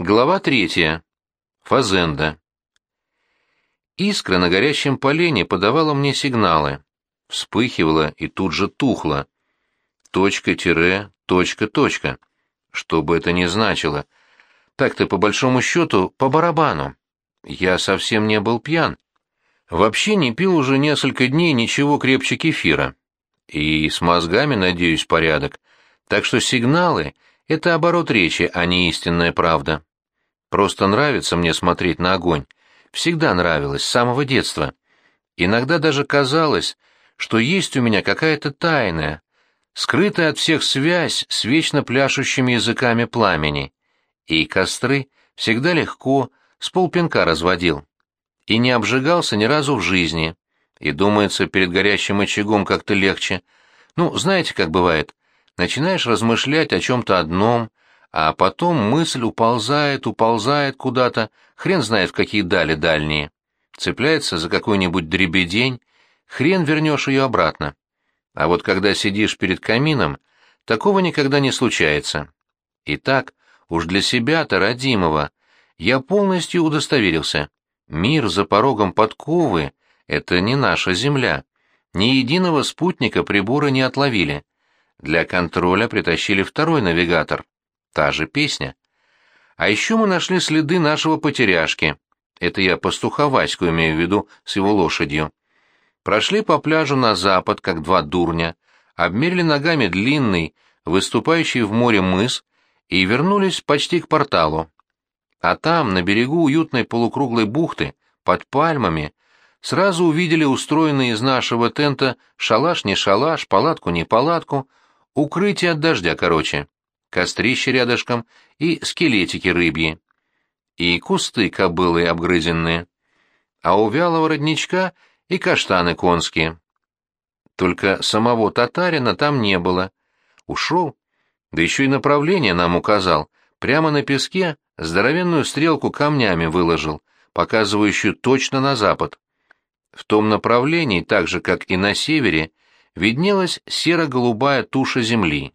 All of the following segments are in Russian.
Глава третья. Фазенда. Искра на горящем полене подавала мне сигналы. Вспыхивала и тут же тухла. Точка, тире, точка, точка. Что бы это ни значило. Так-то, по большому счету, по барабану. Я совсем не был пьян. Вообще не пил уже несколько дней ничего крепче кефира. И с мозгами, надеюсь, порядок. Так что сигналы — это оборот речи, а не истинная правда. Просто нравится мне смотреть на огонь. Всегда нравилось, с самого детства. Иногда даже казалось, что есть у меня какая-то тайная, скрытая от всех связь с вечно пляшущими языками пламени. И костры всегда легко, с полпинка разводил. И не обжигался ни разу в жизни. И думается, перед горящим очагом как-то легче. Ну, знаете, как бывает. Начинаешь размышлять о чем-то одном, а потом мысль уползает, уползает куда-то, хрен знает в какие дали дальние. Цепляется за какой-нибудь дребедень, хрен вернешь ее обратно. А вот когда сидишь перед камином, такого никогда не случается. Итак, уж для себя-то, родимого, я полностью удостоверился. Мир за порогом подковы — это не наша земля. Ни единого спутника прибора не отловили. Для контроля притащили второй навигатор. Та же песня. А еще мы нашли следы нашего потеряшки. Это я пастуха Ваську имею в виду с его лошадью. Прошли по пляжу на запад, как два дурня, обмерили ногами длинный, выступающий в море мыс, и вернулись почти к порталу. А там, на берегу уютной полукруглой бухты, под пальмами, сразу увидели устроенный из нашего тента шалаш не шалаш, палатку не палатку, укрытие от дождя, короче кострище рядышком и скелетики рыбьи. И кусты кобылы обгрызенные. А у вялого родничка и каштаны конские. Только самого татарина там не было. Ушел. Да еще и направление нам указал. Прямо на песке здоровенную стрелку камнями выложил, показывающую точно на запад. В том направлении, так же, как и на севере, виднелась серо-голубая туша земли.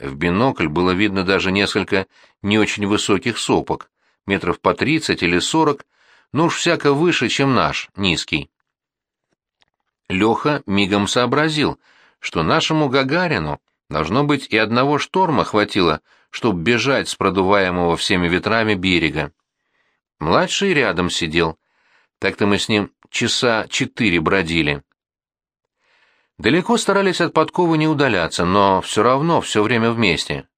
В бинокль было видно даже несколько не очень высоких сопок, метров по тридцать или сорок, но уж всяко выше, чем наш, низкий. Леха мигом сообразил, что нашему Гагарину должно быть и одного шторма хватило, чтобы бежать с продуваемого всеми ветрами берега. Младший рядом сидел. Так-то мы с ним часа четыре бродили. Далеко старались от подковы не удаляться, но все равно все время вместе.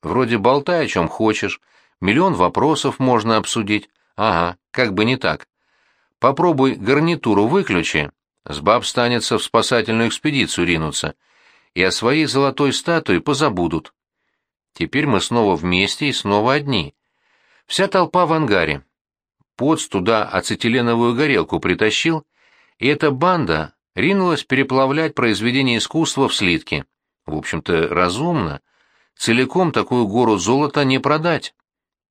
Вроде болтай о чем хочешь, миллион вопросов можно обсудить. Ага, как бы не так. Попробуй гарнитуру выключи, с баб станется в спасательную экспедицию ринуться, и о своей золотой статуе позабудут. Теперь мы снова вместе и снова одни. Вся толпа в ангаре. Поц туда ацетиленовую горелку притащил, и эта банда ринулась переплавлять произведение искусства в слитки. В общем-то, разумно. Целиком такую гору золота не продать.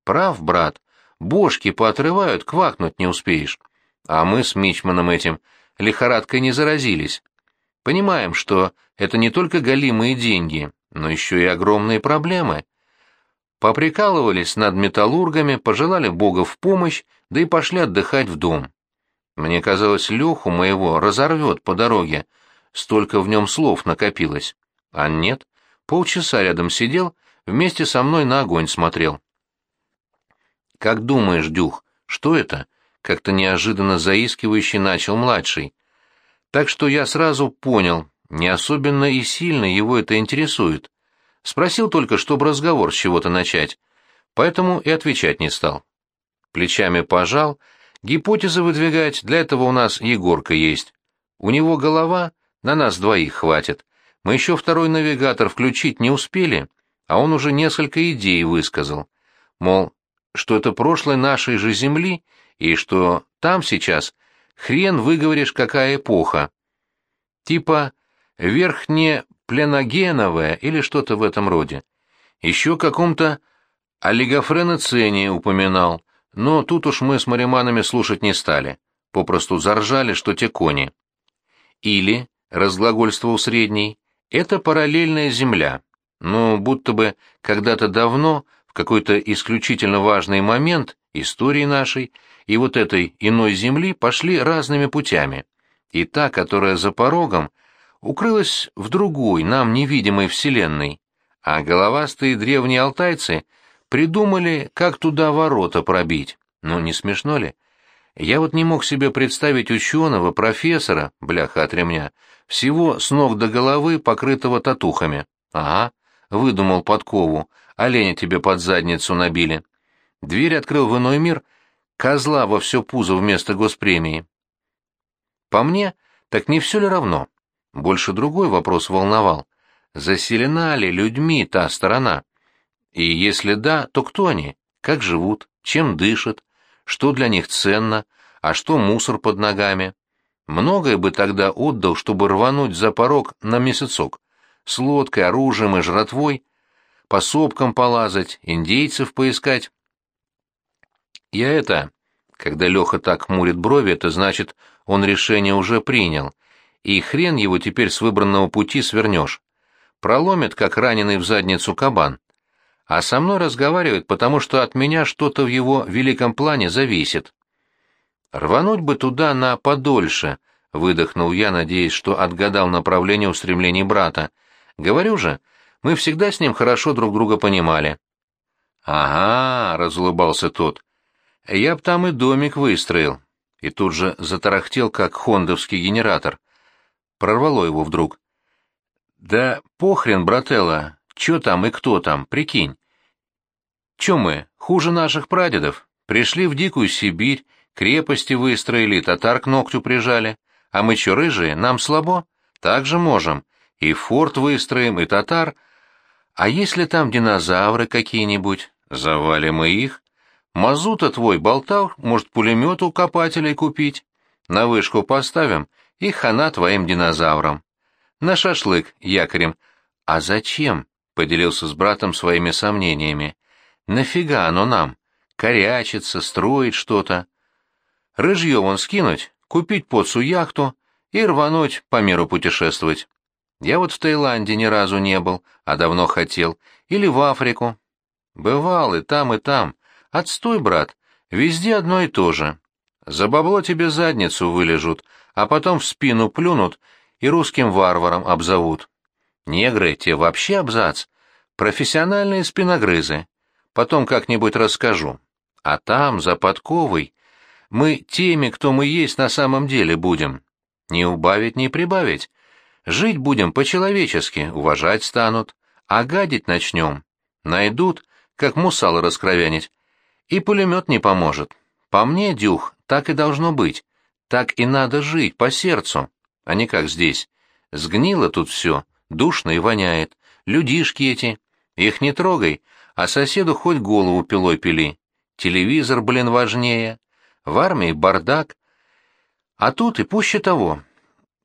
Прав, брат, бошки поотрывают, квакнуть не успеешь. А мы с Мичманом этим лихорадкой не заразились. Понимаем, что это не только голимые деньги, но еще и огромные проблемы. Поприкалывались над металлургами, пожелали Бога в помощь, да и пошли отдыхать в дом. Мне казалось, Леху моего разорвет по дороге, столько в нем слов накопилось. А нет, полчаса рядом сидел, вместе со мной на огонь смотрел. «Как думаешь, Дюх, что это?» — как-то неожиданно заискивающий начал младший. Так что я сразу понял, не особенно и сильно его это интересует. Спросил только, чтобы разговор с чего-то начать, поэтому и отвечать не стал. Плечами пожал — Гипотезы выдвигать, для этого у нас Егорка есть. У него голова, на нас двоих хватит. Мы еще второй навигатор включить не успели, а он уже несколько идей высказал. Мол, что это прошлое нашей же Земли, и что там сейчас хрен выговоришь, какая эпоха. Типа верхне пленогеновая или что-то в этом роде. Еще каком-то олигофреноцене упоминал, но тут уж мы с мариманами слушать не стали, попросту заржали, что те кони. Или, разглагольствовал средний, это параллельная земля, ну, будто бы когда-то давно в какой-то исключительно важный момент истории нашей и вот этой иной земли пошли разными путями. И та, которая за порогом, укрылась в другой, нам невидимой вселенной, а головастые древние алтайцы придумали, как туда ворота пробить. Ну, не смешно ли? Я вот не мог себе представить ученого, профессора, бляха от ремня, всего с ног до головы, покрытого татухами. Ага, выдумал подкову, оленя тебе под задницу набили. Дверь открыл в иной мир, козла во все пузо вместо госпремии. По мне, так не все ли равно? Больше другой вопрос волновал. Заселена ли людьми та сторона? И если да, то кто они? Как живут? Чем дышат? Что для них ценно? А что мусор под ногами? Многое бы тогда отдал, чтобы рвануть за порог на месяцок. С лодкой, оружием и жратвой. По сопкам полазать, индейцев поискать. Я это... Когда Леха так хмурит брови, это значит, он решение уже принял. И хрен его теперь с выбранного пути свернешь. Проломит, как раненый в задницу кабан. А со мной разговаривает, потому что от меня что-то в его великом плане зависит. Рвануть бы туда на подольше, выдохнул я, надеясь, что отгадал направление устремлений брата. Говорю же, мы всегда с ним хорошо друг друга понимали. Ага, разулыбался тот. Я б там и домик выстроил. И тут же затарахтел, как хондовский генератор. Прорвало его вдруг. Да похрен, брателла, чё там и кто там, прикинь. Чё мы, хуже наших прадедов? Пришли в дикую Сибирь, Крепости выстроили, татар к ногтю прижали. А мы чё, рыжие, нам слабо? Так же можем. И форт выстроим, и татар. А если там динозавры какие-нибудь? Завалим мы их. Мазута твой болтал, может, пулемет у копателей купить? На вышку поставим, и хана твоим динозаврам. На шашлык якорем. А зачем? — поделился с братом своими сомнениями. Нафига оно нам? Корячиться, строить что-то. Рыжье вон скинуть, купить поцу яхту и рвануть по миру путешествовать. Я вот в Таиланде ни разу не был, а давно хотел. Или в Африку. Бывал и там, и там. Отстой, брат, везде одно и то же. За бабло тебе задницу вылежут, а потом в спину плюнут и русским варварам обзовут. Негры те вообще абзац. Профессиональные спиногрызы. Потом как-нибудь расскажу. А там, за подковой, мы теми, кто мы есть на самом деле будем. Не убавить, не прибавить. Жить будем по-человечески, уважать станут. А гадить начнем. Найдут, как мусалы раскровянить. И пулемет не поможет. По мне, Дюх, так и должно быть. Так и надо жить, по сердцу. А не как здесь. Сгнило тут все, душно и воняет. Людишки эти. Их не трогай, а соседу хоть голову пилой пили. Телевизор, блин, важнее в армии бардак. А тут и пуще того.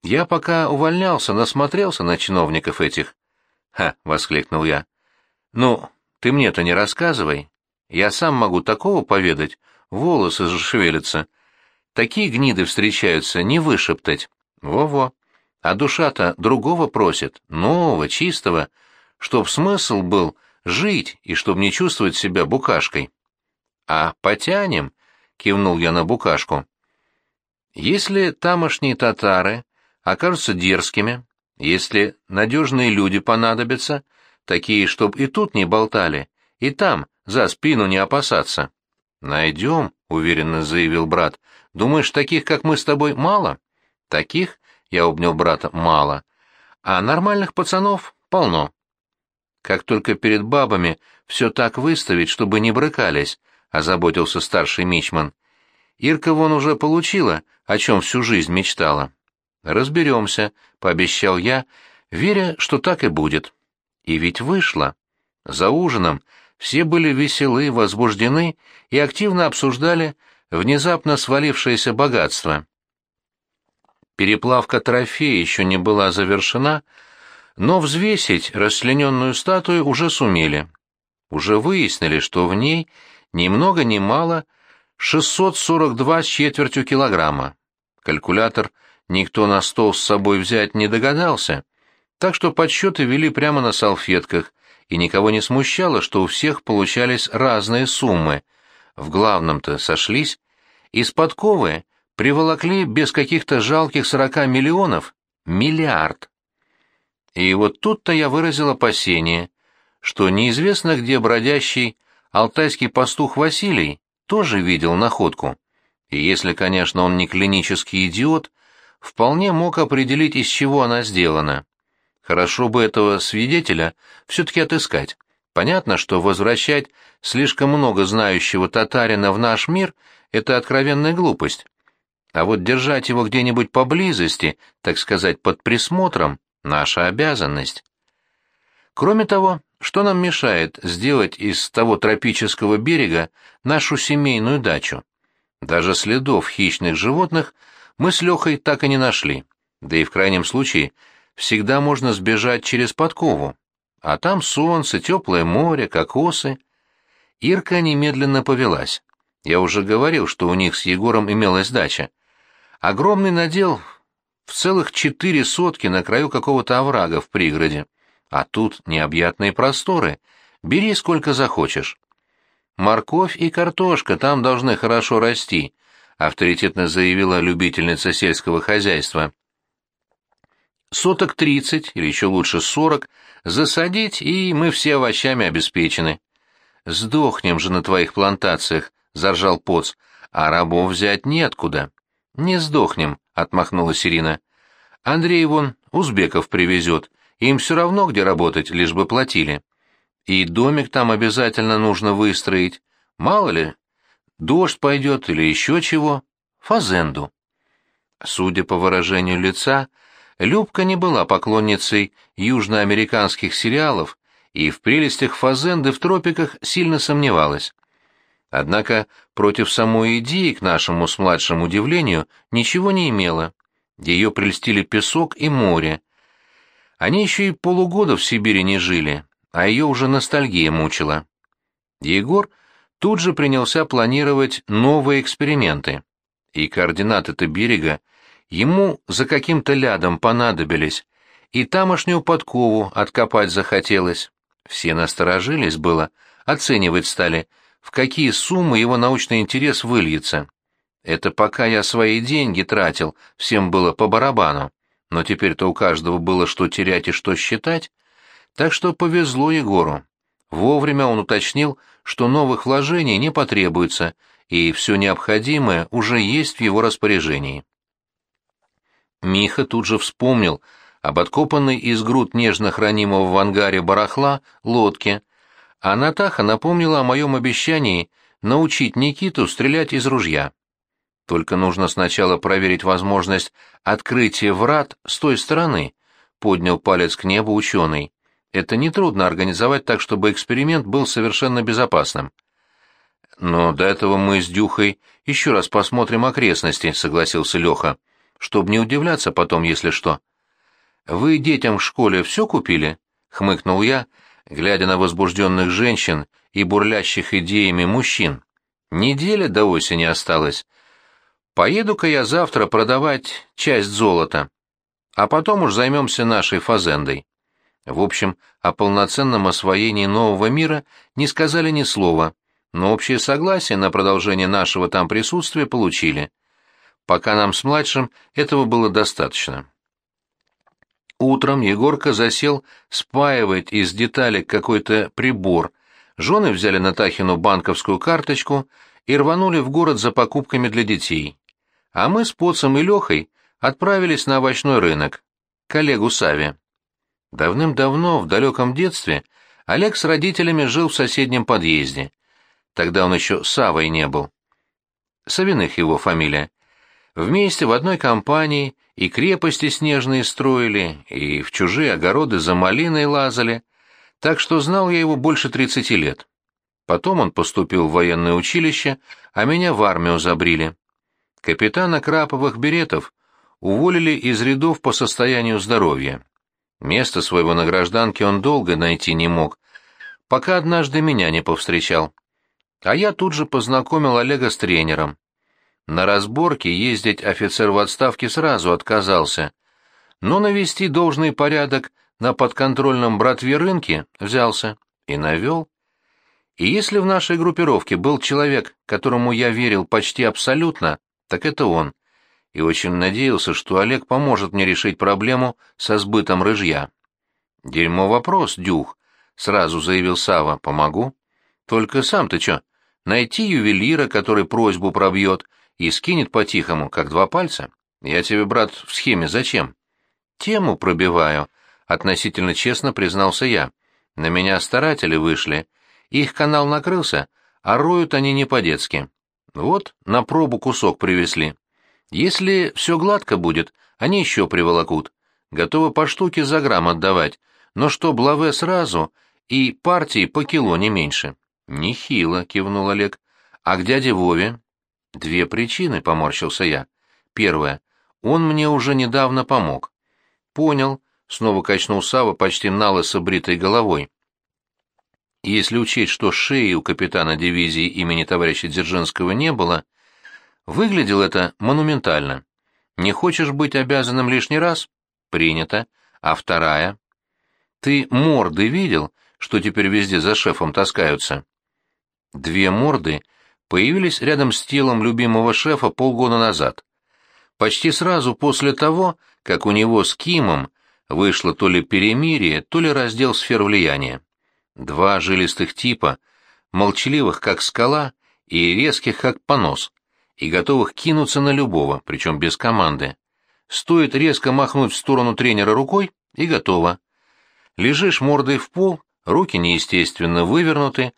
Я пока увольнялся, насмотрелся на чиновников этих. «Ха!» — воскликнул я. «Ну, ты мне-то не рассказывай. Я сам могу такого поведать, волосы зашевелятся. Такие гниды встречаются, не вышептать. Во-во. А душа-то другого просит, нового, чистого, чтоб смысл был жить и чтоб не чувствовать себя букашкой. А потянем, кивнул я на букашку. Если тамошние татары окажутся дерзкими, если надежные люди понадобятся, такие, чтоб и тут не болтали, и там, за спину не опасаться. Найдем, уверенно заявил брат. Думаешь, таких, как мы с тобой, мало? Таких, я обнял брата, мало. А нормальных пацанов полно. Как только перед бабами все так выставить, чтобы не брыкались, — озаботился старший мичман. «Ирка вон уже получила, о чем всю жизнь мечтала». «Разберемся», — пообещал я, веря, что так и будет. И ведь вышло. За ужином все были веселы, возбуждены и активно обсуждали внезапно свалившееся богатство. Переплавка трофея еще не была завершена, но взвесить расчлененную статую уже сумели. Уже выяснили, что в ней ни много ни мало 642 с четвертью килограмма. Калькулятор никто на стол с собой взять не догадался, так что подсчеты вели прямо на салфетках и никого не смущало, что у всех получались разные суммы. В главном-то сошлись. Из подковы приволокли без каких-то жалких сорока миллионов миллиард. И вот тут-то я выразил опасение, что неизвестно где бродящий алтайский пастух Василий тоже видел находку. И если, конечно, он не клинический идиот, вполне мог определить, из чего она сделана. Хорошо бы этого свидетеля все-таки отыскать. Понятно, что возвращать слишком много знающего татарина в наш мир — это откровенная глупость. А вот держать его где-нибудь поблизости, так сказать, под присмотром — наша обязанность. Кроме того, что нам мешает сделать из того тропического берега нашу семейную дачу? Даже следов хищных животных мы с Лехой так и не нашли, да и в крайнем случае всегда можно сбежать через подкову. А там солнце, теплое море, кокосы. Ирка немедленно повелась. Я уже говорил, что у них с Егором имелась дача. Огромный надел в целых четыре сотки на краю какого-то оврага в пригороде. А тут необъятные просторы. Бери сколько захочешь. Морковь и картошка там должны хорошо расти, авторитетно заявила любительница сельского хозяйства. Соток тридцать, или еще лучше сорок, засадить, и мы все овощами обеспечены. Сдохнем же на твоих плантациях, заржал Поц, а рабов взять неоткуда. Не сдохнем, отмахнулась Ирина. Андрей вон узбеков привезет, им все равно, где работать, лишь бы платили. И домик там обязательно нужно выстроить. Мало ли, дождь пойдет или еще чего. Фазенду. Судя по выражению лица, Любка не была поклонницей южноамериканских сериалов и в прелестях фазенды в тропиках сильно сомневалась. Однако против самой идеи, к нашему с младшим удивлению, ничего не имела. Ее прельстили песок и море, они еще и полугода в Сибири не жили, а ее уже ностальгия мучила. Егор тут же принялся планировать новые эксперименты. И координаты-то берега ему за каким-то лядом понадобились, и тамошнюю подкову откопать захотелось. Все насторожились было, оценивать стали, в какие суммы его научный интерес выльется. Это пока я свои деньги тратил, всем было по барабану но теперь-то у каждого было что терять и что считать, так что повезло Егору. Вовремя он уточнил, что новых вложений не потребуется, и все необходимое уже есть в его распоряжении. Миха тут же вспомнил об откопанной из груд нежно хранимого в ангаре барахла лодке, а Натаха напомнила о моем обещании научить Никиту стрелять из ружья. Только нужно сначала проверить возможность открытия врат с той стороны, поднял палец к небу ученый. Это нетрудно организовать так, чтобы эксперимент был совершенно безопасным. Но до этого мы с Дюхой еще раз посмотрим окрестности, согласился Леха, чтобы не удивляться потом, если что. Вы детям в школе все купили? хмыкнул я, глядя на возбужденных женщин и бурлящих идеями мужчин. Неделя до осени осталось. Поеду-ка я завтра продавать часть золота, а потом уж займемся нашей фазендой. В общем, о полноценном освоении нового мира не сказали ни слова, но общее согласие на продолжение нашего там присутствия получили. Пока нам с младшим этого было достаточно. Утром Егорка засел спаивать из деталек какой-то прибор. Жены взяли Натахину банковскую карточку и рванули в город за покупками для детей а мы с Поцем и Лехой отправились на овощной рынок, к Олегу Саве. Давным-давно, в далеком детстве, Олег с родителями жил в соседнем подъезде. Тогда он еще Савой не был. Савиных его фамилия. Вместе в одной компании и крепости снежные строили, и в чужие огороды за малиной лазали, так что знал я его больше тридцати лет. Потом он поступил в военное училище, а меня в армию забрили. Капитана Краповых беретов уволили из рядов по состоянию здоровья. Место своего на гражданке он долго найти не мог, пока однажды меня не повстречал. А я тут же познакомил Олега с тренером. На разборки ездить офицер в отставке сразу отказался, но навести должный порядок на подконтрольном братве рынке взялся и навел. И если в нашей группировке был человек, которому я верил почти абсолютно, так это он. И очень надеялся, что Олег поможет мне решить проблему со сбытом рыжья. «Дерьмо вопрос, Дюх», — сразу заявил Сава. «Помогу. Только сам ты чё, найти ювелира, который просьбу пробьет и скинет по-тихому, как два пальца? Я тебе, брат, в схеме зачем?» «Тему пробиваю», — относительно честно признался я. «На меня старатели вышли». Их канал накрылся, а роют они не по-детски. Вот на пробу кусок привезли. Если все гладко будет, они еще приволокут. Готовы по штуке за грамм отдавать, но что блаве сразу и партии по кило не меньше. Нехило, кивнул Олег. А к дяде Вове? Две причины, поморщился я. Первая. Он мне уже недавно помог. Понял, снова качнул Сава почти налысо бритой головой. Если учесть, что шеи у капитана дивизии имени товарища Дзержинского не было, выглядело это монументально. Не хочешь быть обязанным лишний раз? Принято. А вторая? Ты морды видел, что теперь везде за шефом таскаются? Две морды появились рядом с телом любимого шефа полгода назад. Почти сразу после того, как у него с Кимом вышло то ли перемирие, то ли раздел сфер влияния. Два жилистых типа, молчаливых как скала и резких как понос, и готовых кинуться на любого, причем без команды. Стоит резко махнуть в сторону тренера рукой, и готово. Лежишь мордой в пол, руки неестественно вывернуты,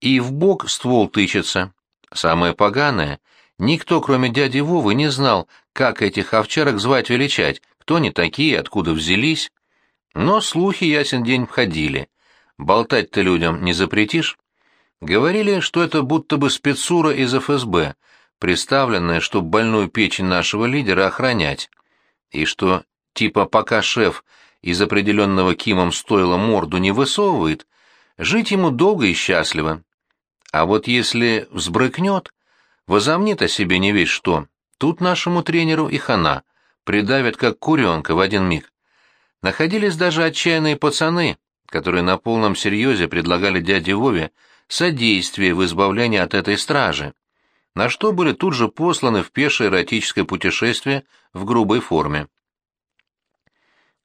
и в бок ствол тычется. Самое поганое, никто, кроме дяди Вовы, не знал, как этих овчарок звать-величать, кто они такие, откуда взялись. Но слухи ясен день ходили. Болтать-то людям не запретишь? Говорили, что это будто бы спецура из ФСБ, представленная, чтобы больную печень нашего лидера охранять. И что, типа, пока шеф из определенного Кимом стойла морду не высовывает, жить ему долго и счастливо. А вот если взбрыкнет, возомнит о себе не весь что, тут нашему тренеру и хана, придавят как куренка в один миг. Находились даже отчаянные пацаны, которые на полном серьезе предлагали дяде Вове содействие в избавлении от этой стражи, на что были тут же посланы в пешее эротическое путешествие в грубой форме.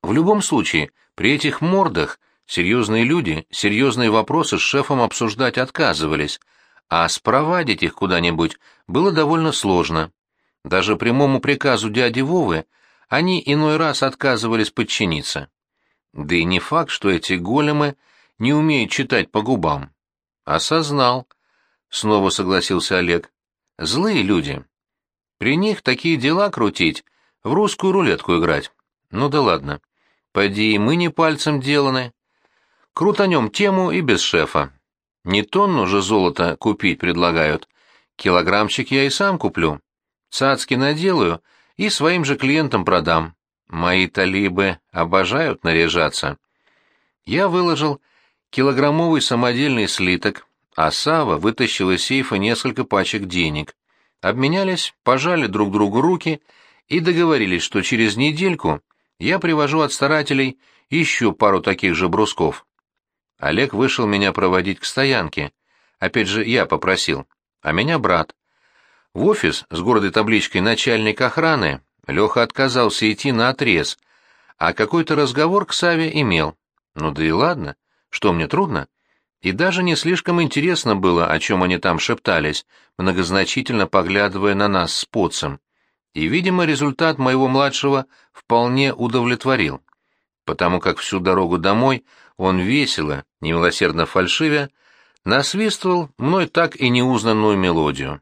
В любом случае, при этих мордах серьезные люди серьезные вопросы с шефом обсуждать отказывались, а спровадить их куда-нибудь было довольно сложно. Даже прямому приказу дяди Вовы они иной раз отказывались подчиниться. Да и не факт, что эти големы не умеют читать по губам. Осознал. Снова согласился Олег. Злые люди. При них такие дела крутить, в русскую рулетку играть. Ну да ладно. Поди, мы не пальцем деланы. Крутанем тему и без шефа. Не тонну же золота купить предлагают. Килограммчик я и сам куплю. Цацки наделаю и своим же клиентам продам. Мои талибы обожают наряжаться. Я выложил килограммовый самодельный слиток, а Сава вытащил из сейфа несколько пачек денег. Обменялись, пожали друг другу руки и договорились, что через недельку я привожу от старателей еще пару таких же брусков. Олег вышел меня проводить к стоянке. Опять же, я попросил, а меня брат. В офис с гордой табличкой «Начальник охраны» Леха отказался идти на отрез, а какой-то разговор к Саве имел. Ну да и ладно, что мне трудно? И даже не слишком интересно было, о чем они там шептались, многозначительно поглядывая на нас с поцем. И, видимо, результат моего младшего вполне удовлетворил, потому как всю дорогу домой он весело, немилосердно фальшивя, насвистывал мной так и неузнанную мелодию.